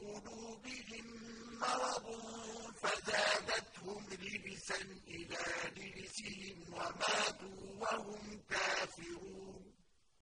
قلوبهم مرض فزادتهم لبسا إلى لبسهم وماتوا وهم